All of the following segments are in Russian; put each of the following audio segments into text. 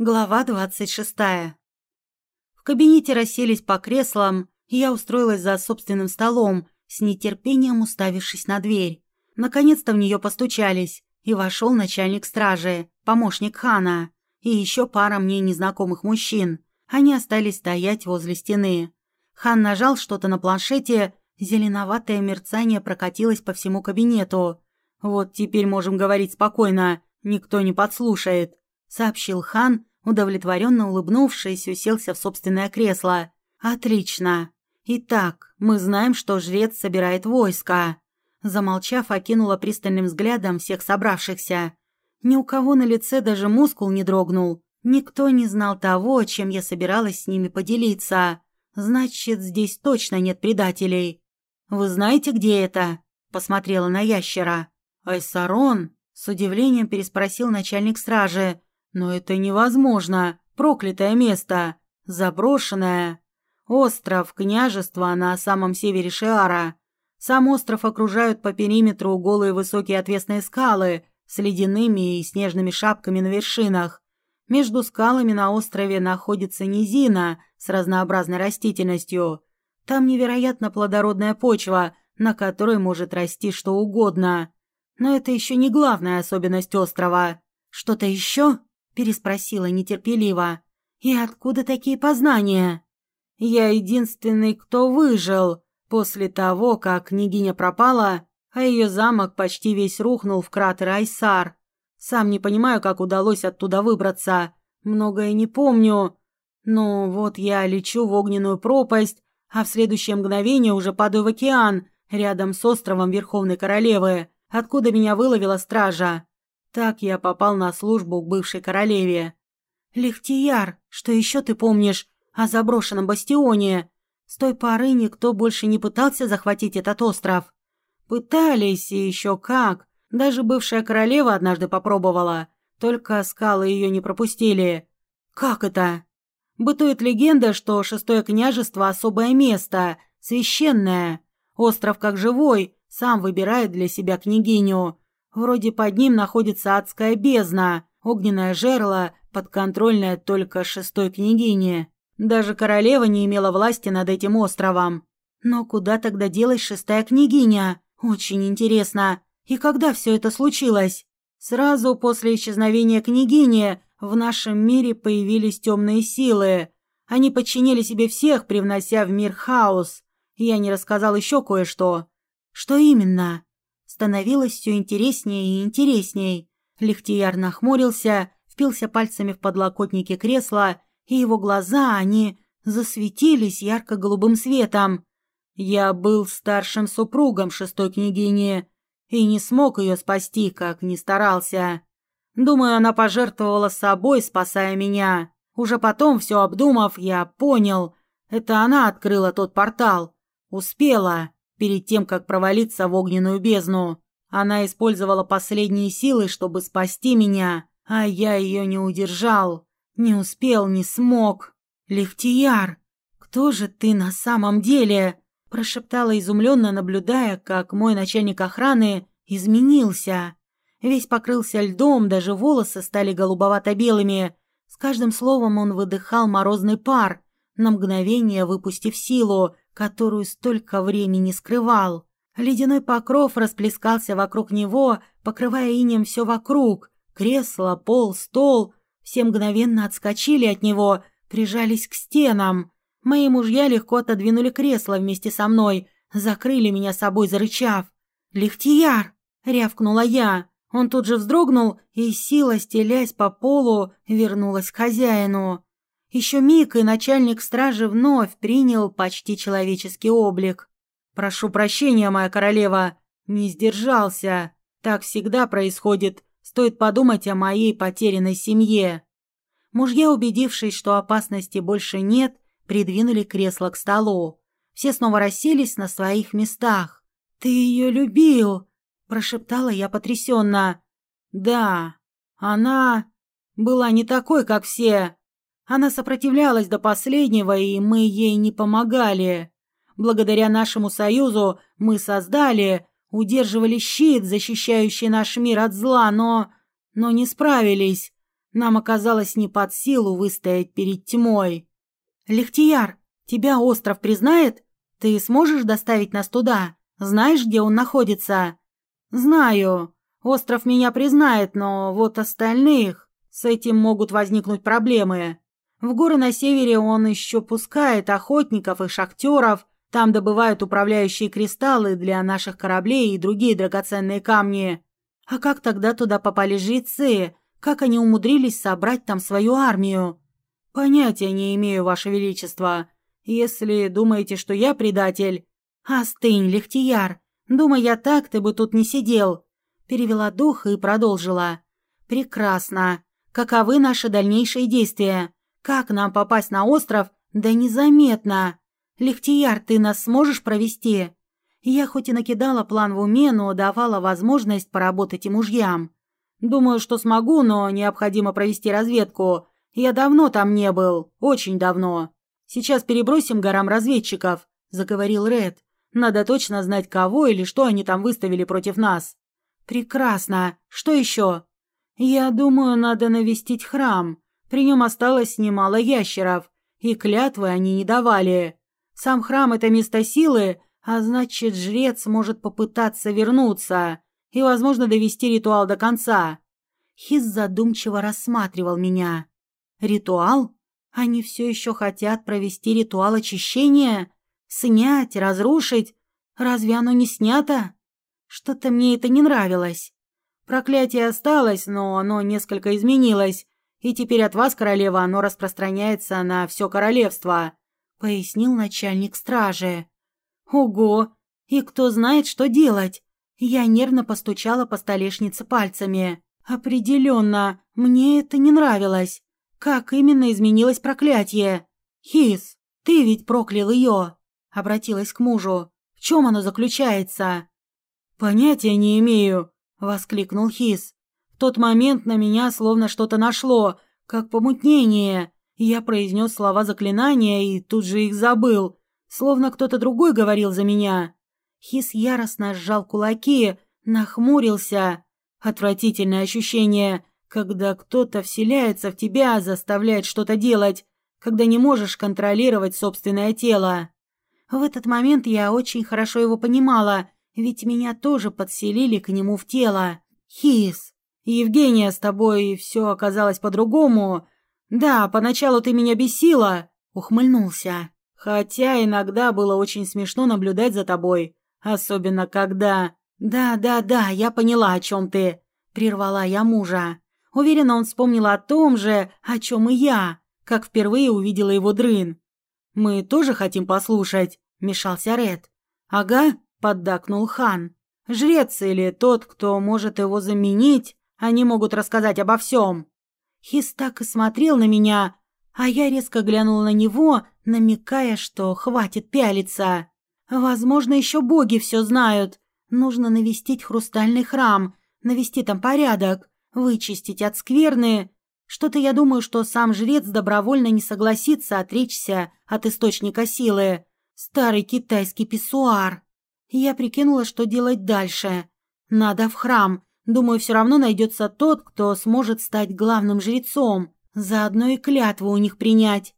Глава двадцать шестая. В кабинете расселись по креслам, и я устроилась за собственным столом, с нетерпением уставившись на дверь. Наконец-то в нее постучались, и вошел начальник стражи, помощник хана, и еще пара мне незнакомых мужчин. Они остались стоять возле стены. Хан нажал что-то на планшете, зеленоватое мерцание прокатилось по всему кабинету. «Вот теперь можем говорить спокойно, никто не подслушает», — сообщил хан, Удовлетворенно улыбнувшись, уселся в собственное кресло. «Отлично. Итак, мы знаем, что жрец собирает войско». Замолчав, окинула пристальным взглядом всех собравшихся. Ни у кого на лице даже мускул не дрогнул. Никто не знал того, чем я собиралась с ними поделиться. Значит, здесь точно нет предателей. «Вы знаете, где это?» Посмотрела на ящера. «Айсарон?» С удивлением переспросил начальник стражи. Но это невозможно. Проклятое место. Заброшенное. Остров, княжество на самом севере Шиара. Сам остров окружают по периметру голые высокие отвесные скалы с ледяными и снежными шапками на вершинах. Между скалами на острове находится низина с разнообразной растительностью. Там невероятно плодородная почва, на которой может расти что угодно. Но это еще не главная особенность острова. Что-то еще? Переспросила нетерпеливо. «И откуда такие познания?» «Я единственный, кто выжил после того, как княгиня пропала, а ее замок почти весь рухнул в кратер Айсар. Сам не понимаю, как удалось оттуда выбраться. Многое не помню. Но вот я лечу в огненную пропасть, а в следующее мгновение уже падаю в океан, рядом с островом Верховной Королевы, откуда меня выловила стража. Так я попал на службу к бывшей королеве. Лихтияр, что еще ты помнишь о заброшенном бастионе? С той поры никто больше не пытался захватить этот остров. Пытались, и еще как. Даже бывшая королева однажды попробовала. Только скалы ее не пропустили. Как это? Бытует легенда, что шестое княжество – особое место, священное. Остров как живой, сам выбирает для себя княгиню. Вроде под ним находится адская бездна, огненное жерло, подконтрольное только шестой княгине. Даже королева не имела власти над этим островом. Но куда тогда делась шестая княгиня? Очень интересно. И когда все это случилось? Сразу после исчезновения княгини в нашем мире появились темные силы. Они подчинили себе всех, привнося в мир хаос. Я не рассказал еще кое-что. Что именно? Становилось все интереснее и интересней. Лихтияр нахмурился, впился пальцами в подлокотники кресла, и его глаза, они засветились ярко-голубым светом. Я был старшим супругом шестой княгини и не смог ее спасти, как ни старался. Думаю, она пожертвовала собой, спасая меня. Уже потом, все обдумав, я понял, это она открыла тот портал. Успела перед тем, как провалиться в огненную бездну. Она использовала последние силы, чтобы спасти меня, а я ее не удержал. Не успел, не смог. «Лехтияр, кто же ты на самом деле?» прошептала изумленно, наблюдая, как мой начальник охраны изменился. Весь покрылся льдом, даже волосы стали голубовато-белыми. С каждым словом он выдыхал морозный пар, на мгновение выпустив силу, которую столько времени скрывал. Ледяной покров расплескался вокруг него, покрывая инем все вокруг. Кресло, пол, стол. Все мгновенно отскочили от него, прижались к стенам. Мои мужья легко отодвинули кресло вместе со мной, закрыли меня собой, зарычав. «Лихтияр!» — рявкнула я. Он тут же вздрогнул, и сила, стелясь по полу, вернулась к хозяину. Еще миг, и начальник стражи вновь принял почти человеческий облик. «Прошу прощения, моя королева, не сдержался. Так всегда происходит. Стоит подумать о моей потерянной семье». Мужья, убедившись, что опасности больше нет, придвинули кресло к столу. Все снова расселись на своих местах. «Ты ее любил!» – прошептала я потрясенно. «Да, она была не такой, как все. Она сопротивлялась до последнего, и мы ей не помогали. Благодаря нашему союзу мы создали, удерживали щит, защищающий наш мир от зла, но... но не справились. нам оказалось не под силу выстоять перед тьмой. Лехтияр, тебя остров признает? Ты сможешь доставить нас туда? Знаешь, где он находится? Знаю. Остров меня признает, но вот остальных... С этим могут возникнуть проблемы. В горы на севере он еще пускает охотников и шахтеров, там добывают управляющие кристаллы для наших кораблей и другие драгоценные камни. А как тогда туда попали жрецы? Как они умудрились собрать там свою армию? Понятия не имею, Ваше Величество. Если думаете, что я предатель... Остынь, Лехтияр. Думай я так, ты бы тут не сидел. Перевела дух и продолжила. Прекрасно. Каковы наши дальнейшие действия? Как нам попасть на остров? Да незаметно. Лехтияр, ты нас сможешь провести? Я хоть и накидала план в уме, но давала возможность поработать и мужьям. Думаю, что смогу, но необходимо провести разведку. Я давно там не был, очень давно. Сейчас перебросим горам разведчиков, заговорил Ред. Надо точно знать, кого или что они там выставили против нас. Прекрасно. Что еще? Я думаю, надо навестить храм. При нем осталось немало ящеров, и клятвы они не давали. Сам храм это место силы, а значит, жрец может попытаться вернуться и, возможно, довести ритуал до конца. Хиз задумчиво рассматривал меня. Ритуал? Они все еще хотят провести ритуал очищения? Снять, разрушить? Разве оно не снято? Что-то мне это не нравилось. Проклятие осталось, но оно несколько изменилось, и теперь от вас, королева, оно распространяется на все королевство», — пояснил начальник стражи. «Ого! И кто знает, что делать?» Я нервно постучала по столешнице пальцами. «Определенно, мне это не нравилось. Как именно изменилось проклятие? Хис, ты ведь проклял ее!» Обратилась к мужу. «В чем оно заключается?» «Понятия не имею», — воскликнул Хис. Тот момент на меня словно что-то нашло, как помутнение. Я произнес слова заклинания и тут же их забыл, словно кто-то другой говорил за меня. Хис яростно сжал кулаки, нахмурился. Отвратительное ощущение, когда кто-то вселяется в тебя, заставляет что-то делать, когда не можешь контролировать собственное тело. В этот момент я очень хорошо его понимала, ведь меня тоже подселили к нему в тело. Хис, Евгения, с тобой все оказалось по-другому. Да, поначалу ты меня бесила, ухмыльнулся. Хотя иногда было очень смешно наблюдать за тобой, особенно когда... Да, да, да, я поняла, о чем ты, прервала я мужа. Уверена, он вспомнил о том же, о чем и я, как впервые увидела его дрын. Мы тоже хотим послушать, мешался Ред. Ага, поддакнул хан. Жрец или тот, кто может его заменить, они могут рассказать обо всем. Хис так и смотрел на меня, а я резко глянул на него, намекая, что хватит пялиться. Возможно, еще боги все знают. Нужно навестить хрустальный храм, навести там порядок, вычистить от скверны. Что-то я думаю, что сам жрец добровольно не согласится отречься от источника силы. Старый китайский писсуар. Я прикинула, что делать дальше. Надо в храм, Думаю, все равно найдется тот, кто сможет стать главным жрецом, заодно и клятву у них принять.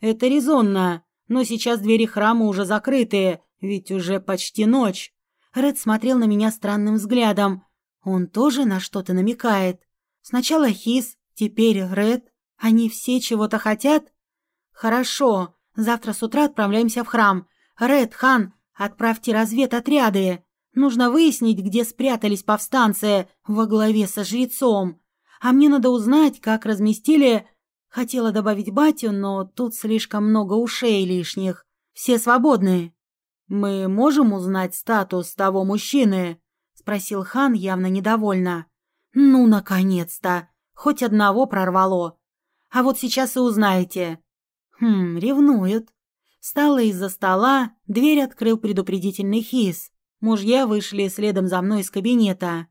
Это резонно, но сейчас двери храма уже закрыты, ведь уже почти ночь. Ред смотрел на меня странным взглядом. Он тоже на что-то намекает. Сначала Хис, теперь Ред. Они все чего-то хотят? Хорошо, завтра с утра отправляемся в храм. Ред, Хан, отправьте разведотряды. Нужно выяснить, где спрятались повстанцы во главе со жрецом. А мне надо узнать, как разместили... Хотела добавить батю, но тут слишком много ушей лишних. Все свободны. «Мы можем узнать статус того мужчины?» — спросил хан явно недовольно. «Ну, наконец-то! Хоть одного прорвало. А вот сейчас и узнаете». «Хм, ревнует». Встала из-за стола, дверь открыл предупредительный хис. Мужья вышли следом за мной из кабинета.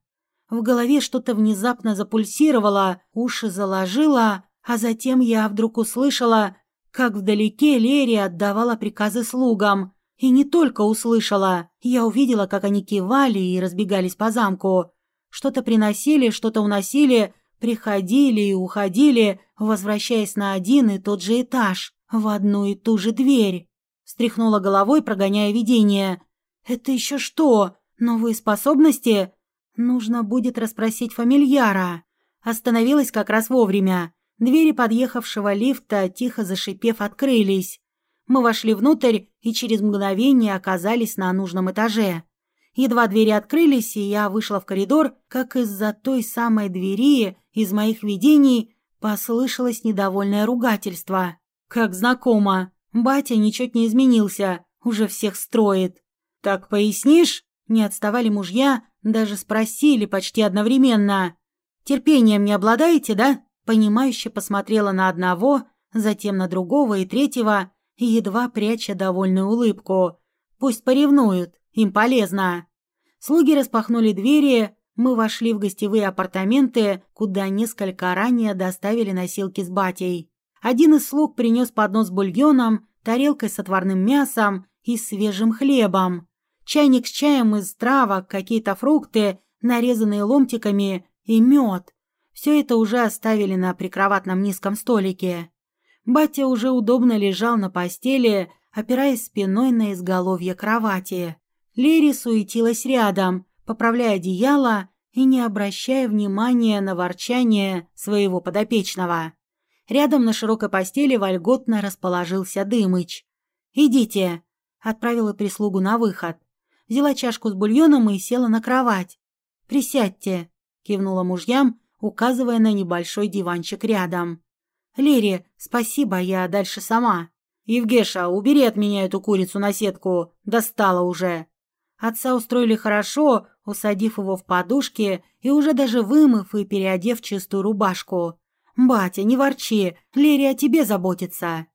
В голове что-то внезапно запульсировало, уши заложило, а затем я вдруг услышала, как вдалеке Лерия отдавала приказы слугам. И не только услышала, я увидела, как они кивали и разбегались по замку. Что-то приносили, что-то уносили, Приходили и уходили, возвращаясь на один и тот же этаж, в одну и ту же дверь. Встряхнула головой, прогоняя видение. «Это еще что? Новые способности?» «Нужно будет расспросить фамильяра». Остановилась как раз вовремя. Двери подъехавшего лифта, тихо зашипев, открылись. Мы вошли внутрь и через мгновение оказались на нужном этаже. Едва двери открылись, и я вышла в коридор, как из-за той самой двери из моих видений послышалось недовольное ругательство. Как знакомо. Батя ничуть не изменился, уже всех строит. «Так пояснишь?» Не отставали мужья, даже спросили почти одновременно. «Терпением не обладаете, да?» Понимающе посмотрела на одного, затем на другого и третьего, едва пряча довольную улыбку. «Пусть поревнуют, им полезно». Слуги распахнули двери, мы вошли в гостевые апартаменты, куда несколько ранее доставили носилки с батей. Один из слуг принес поднос с бульоном, тарелкой с отварным мясом и свежим хлебом. Чайник с чаем из травок, какие-то фрукты, нарезанные ломтиками и мед. Все это уже оставили на прикроватном низком столике. Батя уже удобно лежал на постели, опираясь спиной на изголовье кровати. Лери суетилась рядом, поправляя одеяло и не обращая внимания на ворчание своего подопечного. Рядом на широкой постели вольготно расположился Дымыч. «Идите», — отправила прислугу на выход. Взяла чашку с бульоном и села на кровать. «Присядьте», — кивнула мужьям, указывая на небольшой диванчик рядом. «Лере, спасибо, я дальше сама». «Евгеша, убери от меня эту курицу на сетку, достала уже». Отца устроили хорошо, усадив его в подушки и уже даже вымыв и переодев чистую рубашку. «Батя, не ворчи, Лере о тебе заботится».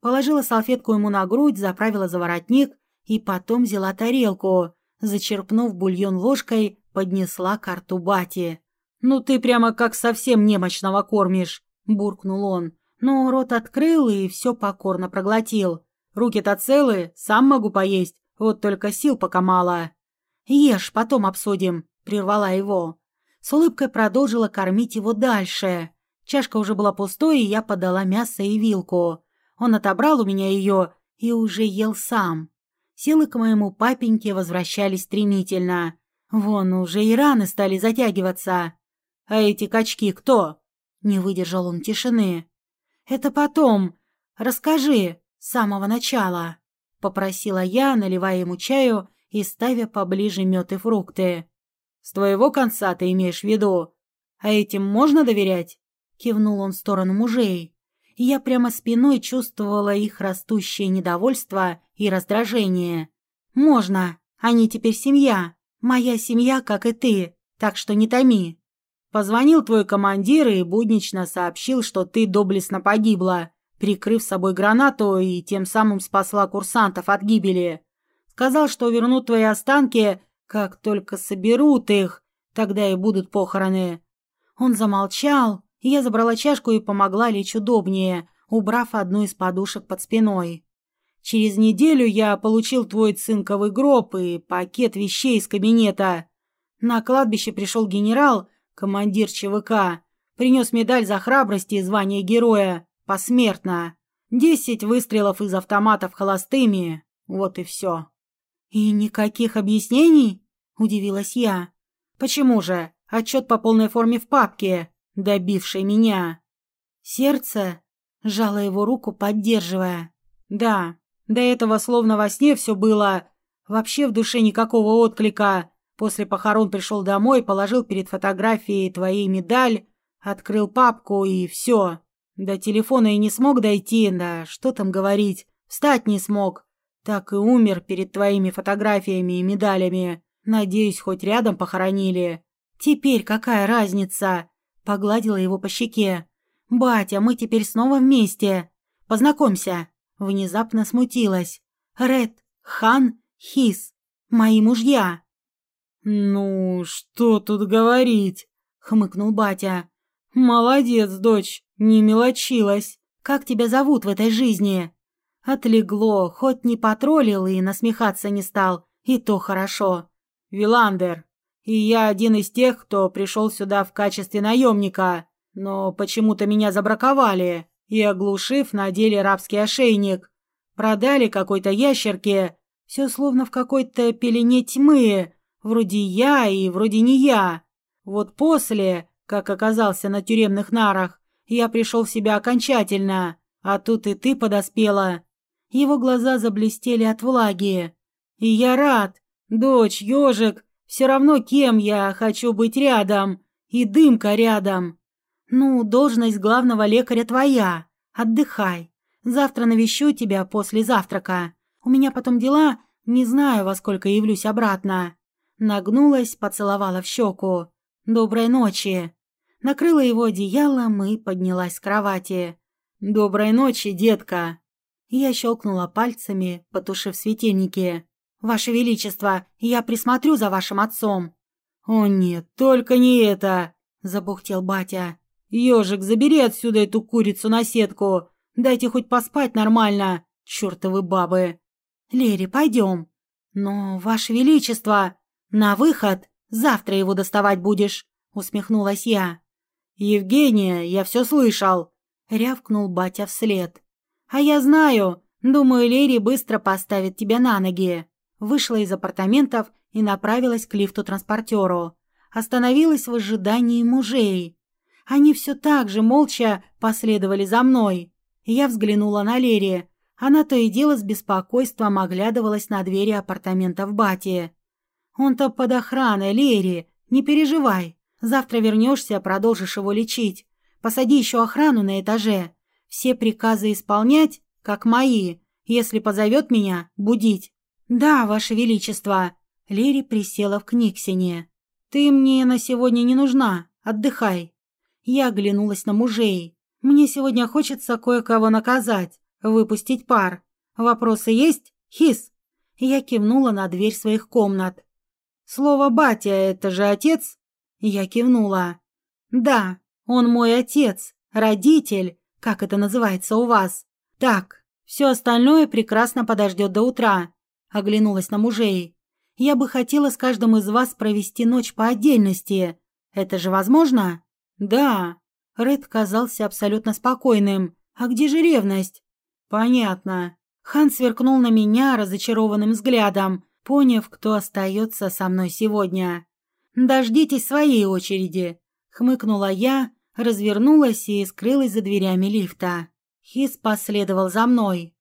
Положила салфетку ему на грудь, заправила за воротник и потом взяла тарелку. Зачерпнув бульон ложкой, поднесла к рту бати. «Ну ты прямо как совсем немощного кормишь», – буркнул он. Но рот открыл и все покорно проглотил. «Руки-то целы, сам могу поесть, вот только сил пока мало. Ешь, потом обсудим, прервала его. С улыбкой продолжила кормить его дальше. Чашка уже была пустой, и я подала мясо и вилку. Он отобрал у меня ее и уже ел сам. Силы к моему папеньке возвращались стремительно. Вон уже и раны стали затягиваться. А эти качки кто? Не выдержал он тишины. Это потом. Расскажи с самого начала. — попросила я, наливая ему чаю и ставя поближе мед и фрукты. «С твоего конца ты имеешь в виду? А этим можно доверять?» — кивнул он в сторону мужей. я прямо спиной чувствовала их растущее недовольство и раздражение. «Можно. Они теперь семья. Моя семья, как и ты. Так что не томи». Позвонил твой командир и буднично сообщил, что ты доблестно погибла прикрыв собой гранату и тем самым спасла курсантов от гибели. Сказал, что вернут твои останки, как только соберут их, тогда и будут похороны. Он замолчал, и я забрала чашку и помогла лечь удобнее, убрав одну из подушек под спиной. Через неделю я получил твой цинковый гроб и пакет вещей из кабинета. На кладбище пришел генерал, командир ЧВК, принес медаль за храбрость и звание героя. Посмертно. Десять выстрелов из автоматов холостыми. Вот и все. И никаких объяснений? Удивилась я. Почему же? Отчет по полной форме в папке, добивший меня. Сердце сжало его руку, поддерживая. Да, до этого словно во сне все было. Вообще в душе никакого отклика. После похорон пришел домой, положил перед фотографией твоей медаль, открыл папку и все. До телефона и не смог дойти, да что там говорить, встать не смог. Так и умер перед твоими фотографиями и медалями. Надеюсь, хоть рядом похоронили. Теперь какая разница? Погладила его по щеке. Батя, мы теперь снова вместе. Познакомься. Внезапно смутилась. Ред, Хан, Хис. Мои мужья. Ну, что тут говорить? Хмыкнул батя. Молодец, дочь. Не мелочилась. Как тебя зовут в этой жизни? Отлегло, хоть не потроллил и насмехаться не стал, и то хорошо. Виландер. И я один из тех, кто пришел сюда в качестве наемника. Но почему-то меня забраковали и, оглушив, надели рабский ошейник. Продали какой-то ящерке. Все словно в какой-то пелене тьмы. Вроде я и вроде не я. Вот после, как оказался на тюремных нарах, я пришел в себя окончательно. А тут и ты подоспела. Его глаза заблестели от влаги. И я рад. Дочь, ежик, все равно кем я хочу быть рядом. И дымка рядом. Ну, должность главного лекаря твоя. Отдыхай. Завтра навещу тебя после завтрака. У меня потом дела, не знаю, во сколько явлюсь обратно. Нагнулась, поцеловала в щеку. Доброй ночи. Накрыла его одеялом и поднялась с кровати. Доброй ночи, детка. Я щелкнула пальцами, потушив светильники. «Ваше Величество, я присмотрю за вашим отцом». «О нет, только не это!» – забухтел батя. «Ежик, забери отсюда эту курицу на сетку. Дайте хоть поспать нормально, чертовы бабы». «Лери, пойдем». «Но, Ваше Величество, на выход, завтра его доставать будешь», – усмехнулась я. «Евгения, я все слышал», – рявкнул батя вслед. «А я знаю. Думаю, Лери быстро поставит тебя на ноги». Вышла из апартаментов и направилась к лифту-транспортеру. Остановилась в ожидании мужей. Они все так же молча последовали за мной. Я взглянула на Лери. Она то и дело с беспокойством оглядывалась на двери апартаментов Бати. «Он-то под охраной, Лери. Не переживай. Завтра вернешься, продолжишь его лечить. Посади еще охрану на этаже. Все приказы исполнять, как мои. Если позовет меня, будить. Да, Ваше Величество. Лери присела в книгсине. Ты мне на сегодня не нужна. Отдыхай. Я оглянулась на мужей. Мне сегодня хочется кое-кого наказать, выпустить пар. Вопросы есть? Хис. Я кивнула на дверь своих комнат. Слово «батя» — это же отец? Я кивнула. Да, он мой отец, родитель, как это называется у вас. Так, все остальное прекрасно подождет до утра. Оглянулась на мужей. Я бы хотела с каждым из вас провести ночь по отдельности. Это же возможно? Да. Ред казался абсолютно спокойным. А где же ревность? Понятно. Хан сверкнул на меня разочарованным взглядом, поняв, кто остается со мной сегодня. «Дождитесь своей очереди», — хмыкнула я, развернулась и скрылась за дверями лифта. Хис последовал за мной.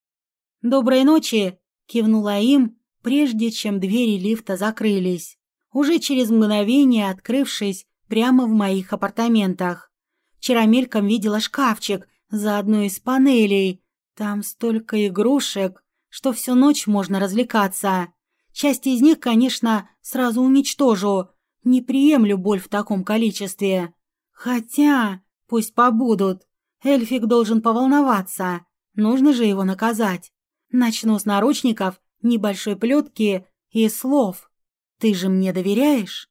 «Доброй ночи!» – кивнула им, прежде чем двери лифта закрылись. Уже через мгновение открывшись прямо в моих апартаментах. Вчера мельком видела шкафчик за одной из панелей. Там столько игрушек, что всю ночь можно развлекаться. Часть из них, конечно, сразу уничтожу. Не приемлю боль в таком количестве. Хотя, пусть побудут. Эльфик должен поволноваться. Нужно же его наказать. Начну с наручников, небольшой плетки и слов. Ты же мне доверяешь?